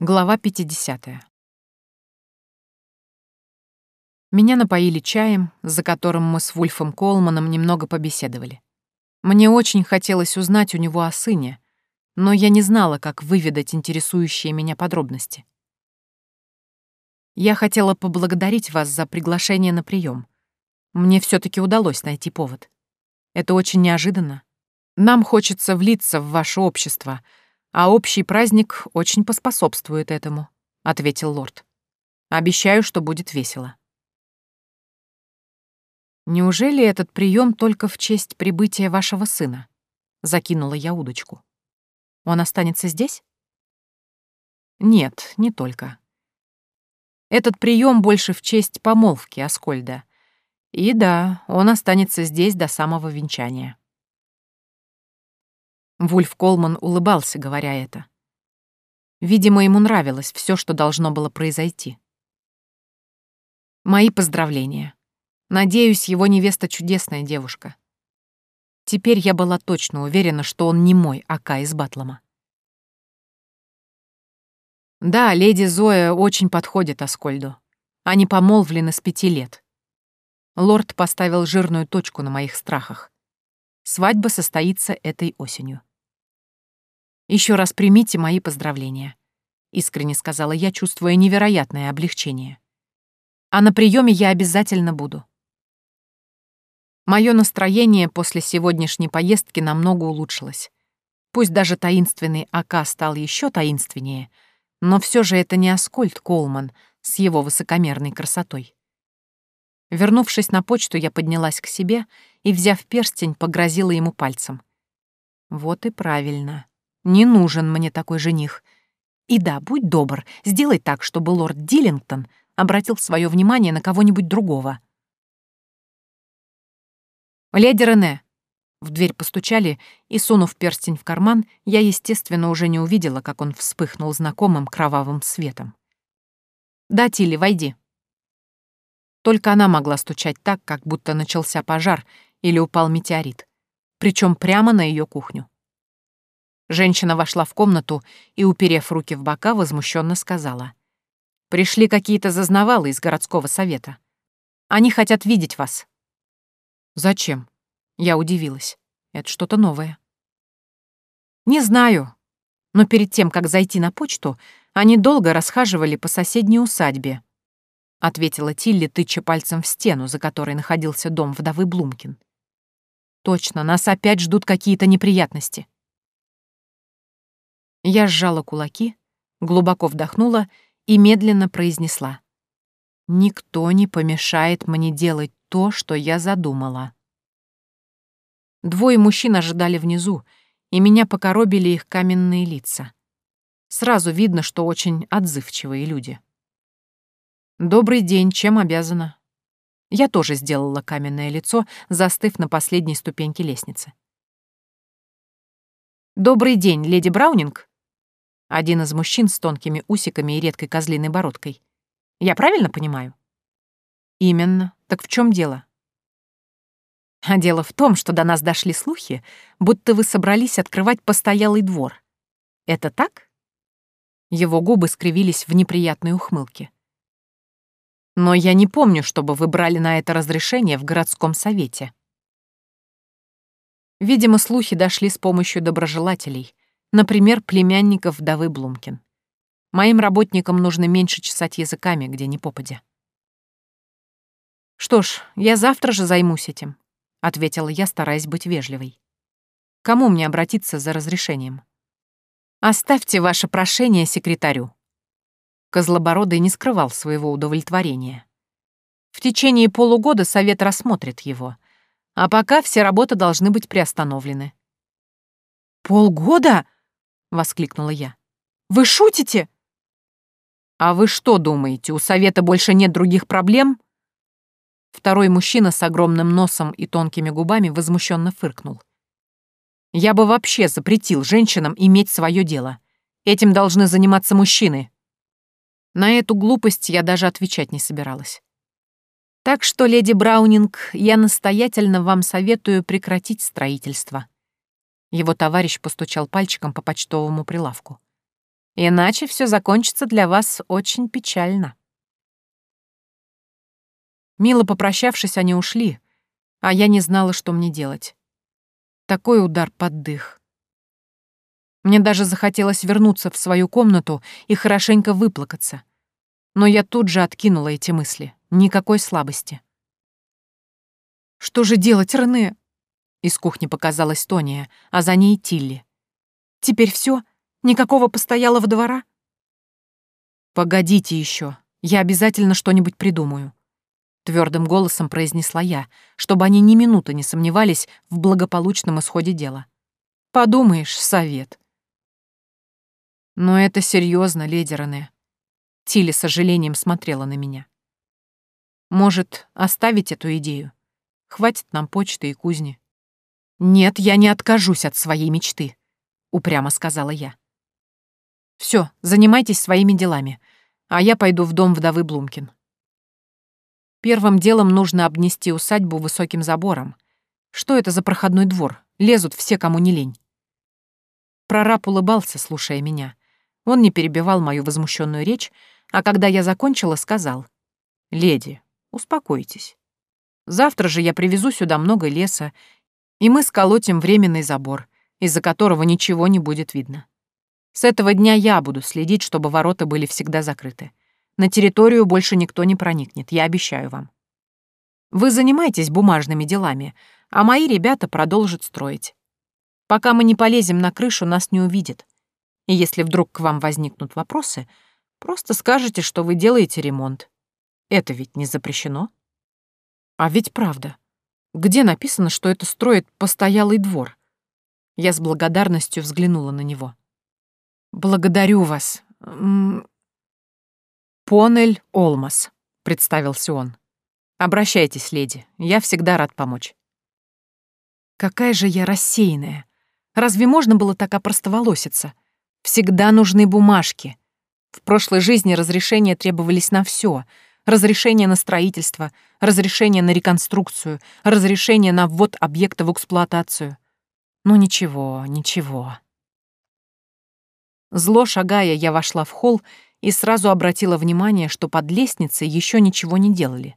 Глава 50. Меня напоили чаем, за которым мы с Вульфом Колманом немного побеседовали. Мне очень хотелось узнать у него о сыне, но я не знала, как выведать интересующие меня подробности. Я хотела поблагодарить вас за приглашение на прием. Мне все таки удалось найти повод. Это очень неожиданно. Нам хочется влиться в ваше общество — а общий праздник очень поспособствует этому», — ответил лорд. «Обещаю, что будет весело». «Неужели этот прием только в честь прибытия вашего сына?» — закинула я удочку. «Он останется здесь?» «Нет, не только. Этот прием больше в честь помолвки Аскольда. И да, он останется здесь до самого венчания». Вульф Колман улыбался, говоря это. Видимо, ему нравилось все, что должно было произойти. Мои поздравления. Надеюсь, его невеста чудесная девушка. Теперь я была точно уверена, что он не мой Ака из Батлома. Да, леди Зоя очень подходит Аскольду. Они помолвлены с пяти лет. Лорд поставил жирную точку на моих страхах. Свадьба состоится этой осенью. Еще раз примите мои поздравления», — искренне сказала я, чувствуя невероятное облегчение. «А на приеме я обязательно буду». Мое настроение после сегодняшней поездки намного улучшилось. Пусть даже таинственный АК стал еще таинственнее, но все же это не Аскольд Колман с его высокомерной красотой. Вернувшись на почту, я поднялась к себе и, взяв перстень, погрозила ему пальцем. Вот и правильно. Не нужен мне такой жених. И да, будь добр, сделай так, чтобы лорд Диллингтон обратил свое внимание на кого-нибудь другого. «Леди Рене!» В дверь постучали, и, сунув перстень в карман, я, естественно, уже не увидела, как он вспыхнул знакомым кровавым светом. «Да, Тилли, войди». Только она могла стучать так, как будто начался пожар или упал метеорит, причем прямо на ее кухню. Женщина вошла в комнату и, уперев руки в бока, возмущенно сказала. «Пришли какие-то зазнавалы из городского совета. Они хотят видеть вас». «Зачем?» Я удивилась. «Это что-то новое». «Не знаю. Но перед тем, как зайти на почту, они долго расхаживали по соседней усадьбе», — ответила Тилли, тыча пальцем в стену, за которой находился дом вдовы Блумкин. «Точно, нас опять ждут какие-то неприятности». Я сжала кулаки, глубоко вдохнула и медленно произнесла. «Никто не помешает мне делать то, что я задумала». Двое мужчин ожидали внизу, и меня покоробили их каменные лица. Сразу видно, что очень отзывчивые люди. «Добрый день, чем обязана?» Я тоже сделала каменное лицо, застыв на последней ступеньке лестницы. «Добрый день, леди Браунинг?» Один из мужчин с тонкими усиками и редкой козлиной бородкой. Я правильно понимаю? Именно. Так в чем дело? А дело в том, что до нас дошли слухи, будто вы собрались открывать постоялый двор. Это так? Его губы скривились в неприятной ухмылке. Но я не помню, чтобы вы брали на это разрешение в городском совете. Видимо, слухи дошли с помощью доброжелателей, Например, племянников вдовы Блумкин. Моим работникам нужно меньше чесать языками, где ни попадя. «Что ж, я завтра же займусь этим», — ответила я, стараясь быть вежливой. «Кому мне обратиться за разрешением?» «Оставьте ваше прошение секретарю». Козлобородый не скрывал своего удовлетворения. В течение полугода совет рассмотрит его, а пока все работы должны быть приостановлены. «Полгода?» — воскликнула я. «Вы шутите?» «А вы что думаете, у Совета больше нет других проблем?» Второй мужчина с огромным носом и тонкими губами возмущенно фыркнул. «Я бы вообще запретил женщинам иметь свое дело. Этим должны заниматься мужчины». На эту глупость я даже отвечать не собиралась. Так что, леди Браунинг, я настоятельно вам советую прекратить строительство. Его товарищ постучал пальчиком по почтовому прилавку. Иначе все закончится для вас очень печально. Мило попрощавшись, они ушли, а я не знала, что мне делать. Такой удар под дых. Мне даже захотелось вернуться в свою комнату и хорошенько выплакаться. Но я тут же откинула эти мысли. Никакой слабости. «Что же делать, Рене?» Из кухни показалась Тония, а за ней Тилли. «Теперь все? Никакого постоялого двора?» «Погодите еще. Я обязательно что-нибудь придумаю», — твердым голосом произнесла я, чтобы они ни минуты не сомневались в благополучном исходе дела. «Подумаешь, совет». «Но это серьезно, леди Рене». Тилли с сожалением смотрела на меня. «Может, оставить эту идею? Хватит нам почты и кузни». «Нет, я не откажусь от своей мечты», — упрямо сказала я. Все, занимайтесь своими делами, а я пойду в дом вдовы Блумкин. Первым делом нужно обнести усадьбу высоким забором. Что это за проходной двор? Лезут все, кому не лень. Прораб улыбался, слушая меня. Он не перебивал мою возмущенную речь, а когда я закончила, сказал. «Леди, успокойтесь. Завтра же я привезу сюда много леса и мы сколотим временный забор, из-за которого ничего не будет видно. С этого дня я буду следить, чтобы ворота были всегда закрыты. На территорию больше никто не проникнет, я обещаю вам. Вы занимаетесь бумажными делами, а мои ребята продолжат строить. Пока мы не полезем на крышу, нас не увидят. И если вдруг к вам возникнут вопросы, просто скажете, что вы делаете ремонт. Это ведь не запрещено. А ведь правда. Где написано, что это строит постоялый двор? Я с благодарностью взглянула на него. «Благодарю вас. Понель Олмас», — представился он. «Обращайтесь, леди, я всегда рад помочь». Какая же я рассеянная. Разве можно было так опростоволоситься? Всегда нужны бумажки. В прошлой жизни разрешения требовались на все — разрешение на строительство, разрешение на реконструкцию, разрешение на ввод объекта в эксплуатацию. Ну ничего, ничего. Зло шагая, я вошла в холл и сразу обратила внимание, что под лестницей еще ничего не делали.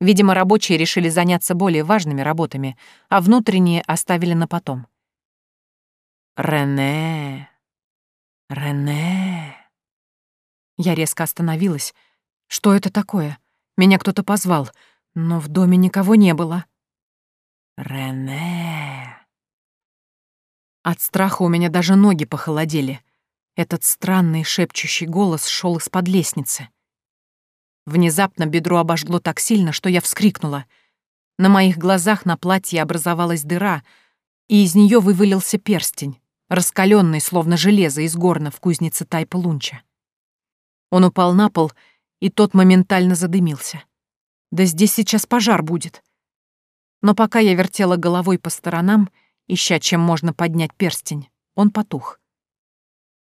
Видимо, рабочие решили заняться более важными работами, а внутренние оставили на потом. «Рене! Рене!» Я резко остановилась, что это такое? Меня кто-то позвал, но в доме никого не было. Рене. От страха у меня даже ноги похолодели. Этот странный шепчущий голос шел из-под лестницы. Внезапно бедро обожгло так сильно, что я вскрикнула. На моих глазах на платье образовалась дыра, и из нее вывалился перстень, раскаленный, словно железо из горна в кузнице Тайпа Лунча. Он упал на пол и тот моментально задымился. Да здесь сейчас пожар будет. Но пока я вертела головой по сторонам, ища, чем можно поднять перстень, он потух.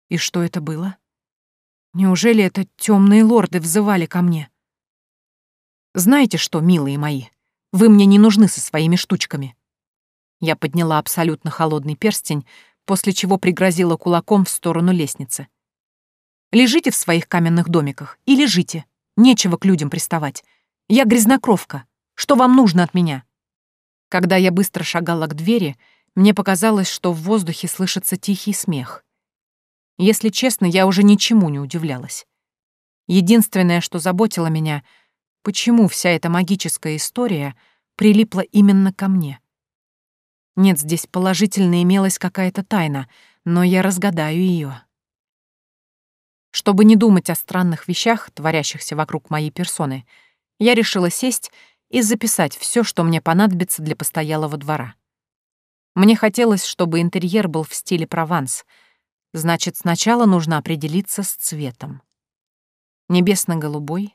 И что это было? Неужели это темные лорды взывали ко мне? Знаете что, милые мои, вы мне не нужны со своими штучками. Я подняла абсолютно холодный перстень, после чего пригрозила кулаком в сторону лестницы. Лежите в своих каменных домиках и лежите. Нечего к людям приставать. Я грязнокровка. Что вам нужно от меня?» Когда я быстро шагала к двери, мне показалось, что в воздухе слышится тихий смех. Если честно, я уже ничему не удивлялась. Единственное, что заботило меня, почему вся эта магическая история прилипла именно ко мне. Нет, здесь положительно имелась какая-то тайна, но я разгадаю ее. Чтобы не думать о странных вещах, творящихся вокруг моей персоны, я решила сесть и записать все, что мне понадобится для постоялого двора. Мне хотелось, чтобы интерьер был в стиле Прованс. Значит, сначала нужно определиться с цветом. Небесно-голубой,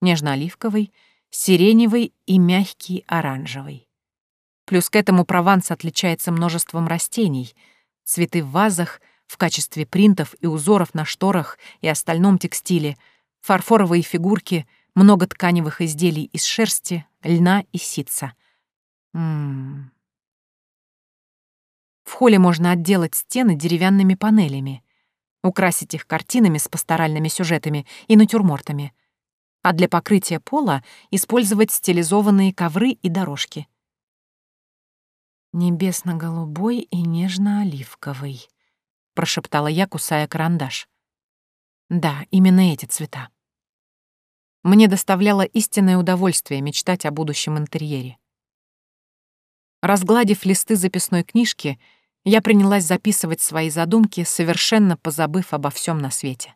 нежно-оливковый, сиреневый и мягкий оранжевый. Плюс к этому Прованс отличается множеством растений, цветы в вазах — в качестве принтов и узоров на шторах и остальном текстиле, фарфоровые фигурки, много тканевых изделий из шерсти, льна и ситца. М -м -м. В холле можно отделать стены деревянными панелями. украсить их картинами с пасторальными сюжетами и натюрмортами, а для покрытия пола использовать стилизованные ковры и дорожки. «Небесно-голубой и нежно-оливковый», — прошептала я, кусая карандаш. «Да, именно эти цвета». Мне доставляло истинное удовольствие мечтать о будущем интерьере. Разгладив листы записной книжки, я принялась записывать свои задумки, совершенно позабыв обо всем на свете.